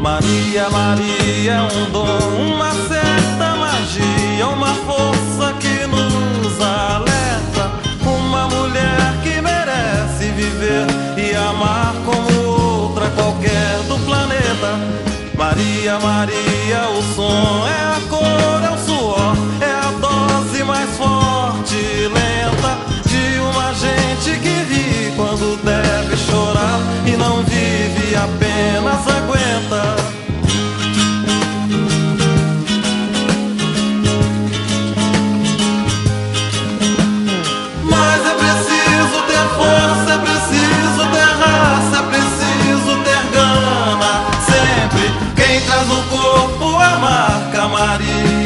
Maria, Maria é um dom, uma certa magia, uma força que nos alerta. Uma mulher que merece viver e amar como outra qualquer do planeta. Maria, Maria, o som é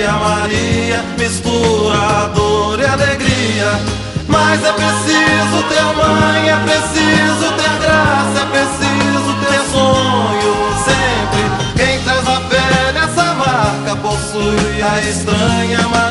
Maria, Maria, mistura dor e alegria. Mas é preciso ter mãe, é preciso ter graça, é preciso ter sonho. Sempre quem traz na pele essa marca possui a estranha mania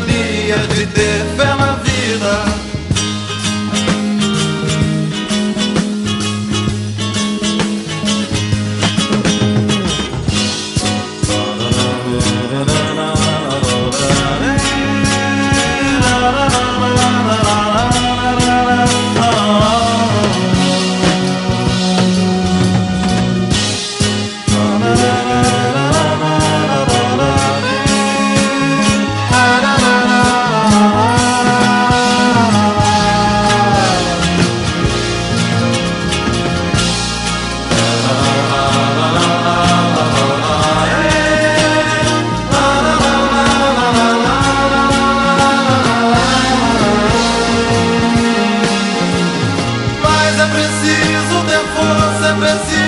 preciso ter força, é preciso